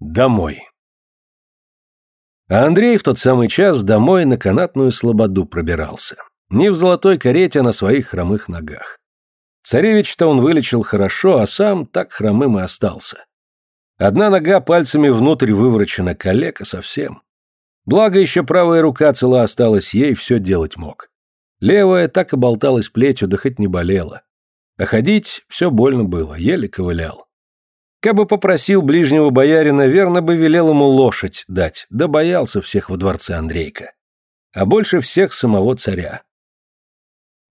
Домой. А Андрей в тот самый час домой на канатную слободу пробирался. Не в золотой карете, а на своих хромых ногах. Царевич-то он вылечил хорошо, а сам так хромым и остался. Одна нога пальцами внутрь выворочена, калека совсем. Благо еще правая рука цела осталась, ей все делать мог. Левая так и болталась плетью, да хоть не болела. А ходить все больно было, еле ковылял. Кабы попросил ближнего боярина, верно бы велел ему лошадь дать, да боялся всех во дворце Андрейка. А больше всех самого царя.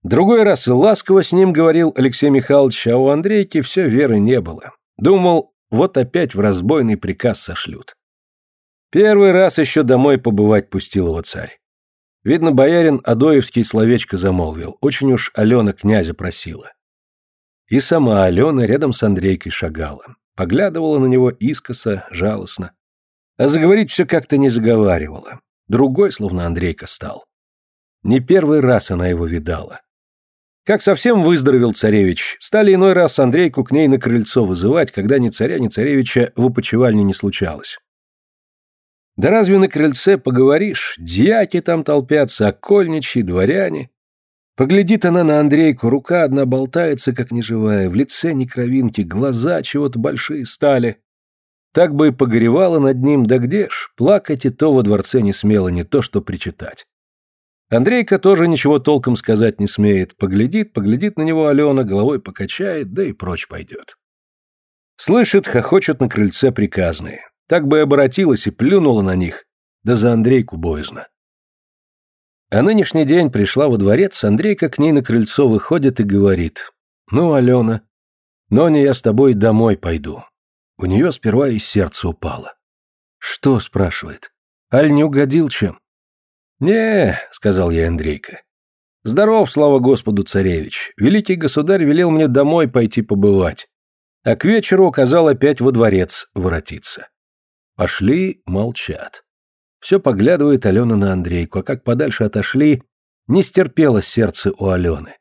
Другой раз и ласково с ним говорил Алексей Михайлович, а у Андрейки все веры не было. Думал, вот опять в разбойный приказ сошлют. Первый раз еще домой побывать пустил его царь. Видно, боярин Адоевский словечко замолвил, очень уж Алена князя просила. И сама Алена рядом с Андрейкой шагала. Поглядывала на него искоса, жалостно. А заговорить все как-то не заговаривала. Другой, словно Андрейка, стал. Не первый раз она его видала. Как совсем выздоровел царевич, стали иной раз Андрейку к ней на крыльцо вызывать, когда ни царя, ни царевича в опочивальне не случалось. Да разве на крыльце поговоришь? Дьяки там толпятся, окольничьи, дворяне. Поглядит она на Андрейку, рука одна болтается, как неживая, в лице ни кровинки, глаза чего-то большие стали. Так бы и погоревала над ним, да где ж, плакать и то во дворце не смело, не то что причитать. Андрейка тоже ничего толком сказать не смеет, поглядит, поглядит на него Алена, головой покачает, да и прочь пойдет. Слышит, хохочут на крыльце приказные. Так бы и обратилась и плюнула на них, да за Андрейку боязно. А нынешний день пришла во дворец, Андрейка к ней на крыльцо выходит и говорит. «Ну, Алена, но не я с тобой домой пойду». У нее сперва и сердце упало. «Что?» – спрашивает. «Аль не угодил чем?» «Не», – сказал я Андрейка. «Здоров, слава Господу, царевич. Великий государь велел мне домой пойти побывать, а к вечеру указал опять во дворец воротиться». Пошли, молчат. Все поглядывает Алена на Андрейку, а как подальше отошли, не стерпело сердце у Алены.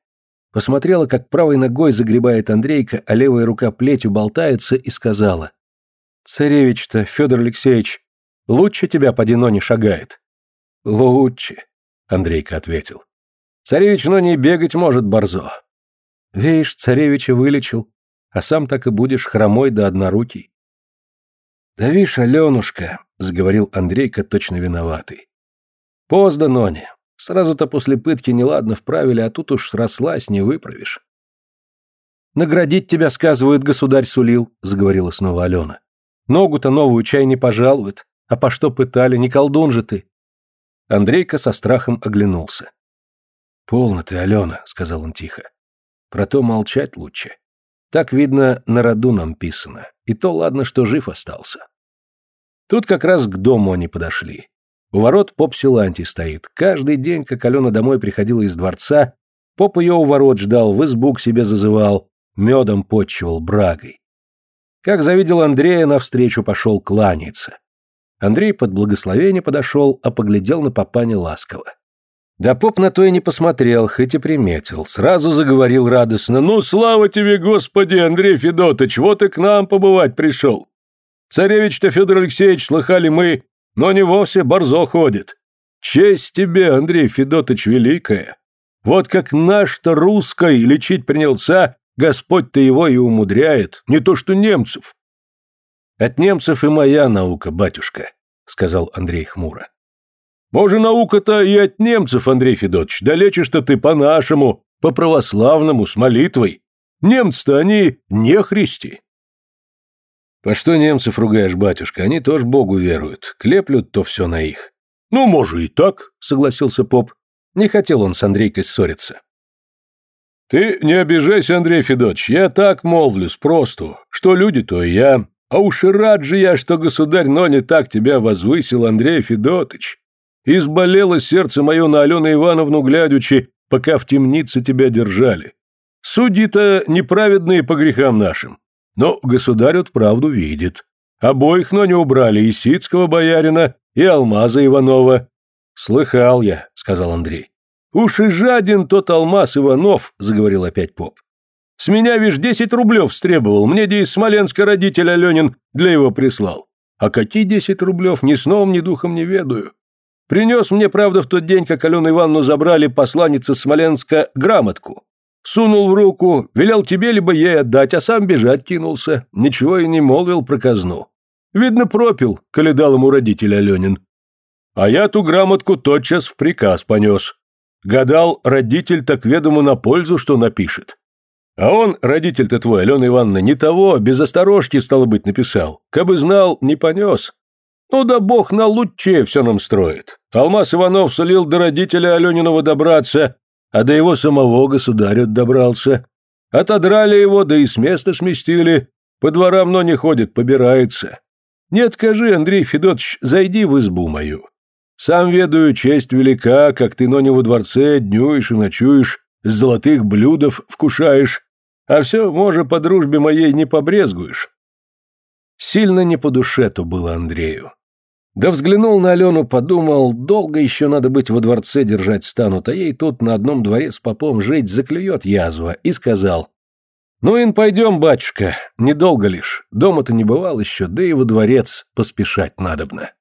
Посмотрела, как правой ногой загребает Андрейка, а левая рука плетью болтается, и сказала. «Царевич-то, Федор Алексеевич, лучше тебя по Диноне шагает». «Лучше», — Андрейка ответил. «Царевич, но не бегать может, борзо». «Видишь, царевича вылечил, а сам так и будешь хромой да однорукий». «Да вишь, Аленушка», — заговорил Андрейка, точно виноватый. «Поздно, Ноня. Сразу-то после пытки неладно вправили, а тут уж срослась, не выправишь». «Наградить тебя, сказывают, государь сулил», — заговорила снова Алена. «Ногу-то новую чай не пожалует. А по что пытали, не колдун же ты». Андрейка со страхом оглянулся. «Полно ты, Алена», — сказал он тихо. «Про то молчать лучше. Так, видно, на роду нам писано. И то ладно, что жив остался. Тут как раз к дому они подошли. У ворот поп Силантий стоит. Каждый день, как Алена домой приходила из дворца, поп ее у ворот ждал, в избу к себе зазывал, медом почивал, брагой. Как завидел Андрея, навстречу пошел кланяться. Андрей под благословение подошел, а поглядел на папаня ласково. Да поп на то и не посмотрел, хоть и приметил. Сразу заговорил радостно. «Ну, слава тебе, Господи, Андрей Федотович, вот и к нам побывать пришел. Царевич-то Федор Алексеевич слыхали мы, но не вовсе борзо ходит. Честь тебе, Андрей Федотович, великая. Вот как наш-то русской лечить принялся, Господь-то его и умудряет, не то что немцев». «От немцев и моя наука, батюшка», — сказал Андрей хмуро. Может, наука-то и от немцев, Андрей Федотович, да лечишь-то ты по-нашему, по-православному, с молитвой. Немцы-то они не христи. По что немцев ругаешь, батюшка? Они тоже Богу веруют. Клеплют то все на их. Ну, может и так, согласился поп. Не хотел он с Андрейкой ссориться. Ты не обижайся, Андрей Федотович, я так молвлю, спросту. Что люди, то и я. А уж и рад же я, что государь, но не так тебя возвысил, Андрей Федотович. Изболело сердце мое на Алену Ивановну глядячи, пока в темнице тебя держали. Судьи-то неправедные по грехам нашим. Но государь от правду видит. Обоих, но не убрали, и Сицкого боярина, и Алмаза Иванова. Слыхал я, сказал Андрей. Уж и жаден тот Алмаз Иванов, заговорил опять поп. С меня, вишь, десять рублев стребовал, мне де из Смоленска родитель Аленин для его прислал. А какие десять рублев, ни сном, ни духом не ведаю. Принес мне, правда, в тот день, как Алену Ивановну забрали посланница Смоленска грамотку. Сунул в руку, велел тебе либо ей отдать, а сам бежать кинулся. Ничего и не молвил про казну. Видно, пропил, коли ему родитель Аленин. А я ту грамотку тотчас в приказ понес. Гадал, родитель так ведомо на пользу, что напишет. А он, родитель-то твой, Алена Ивановна, не того, без осторожки, стало быть, написал. Кабы знал, не понес. Ну да бог на лучше все нам строит. Алмаз Иванов солил до родителя Алениного добраться, а до его самого государю добрался. Отодрали его, да и с места сместили. По дворам, но не ходит, побирается. Не откажи, Андрей Федотович, зайди в избу мою. Сам ведаю, честь велика, как ты, но во дворце, днюешь и ночуешь, с золотых блюдов вкушаешь, а все, может, по дружбе моей не побрезгуешь. Сильно не по душе то было Андрею. Да взглянул на Алену, подумал, долго еще надо быть во дворце держать станут, а ей тут на одном дворе с попом жить заклюет язва, и сказал, «Ну, ин, пойдем, батюшка, недолго лишь, дома-то не бывал еще, да и во дворец поспешать надобно».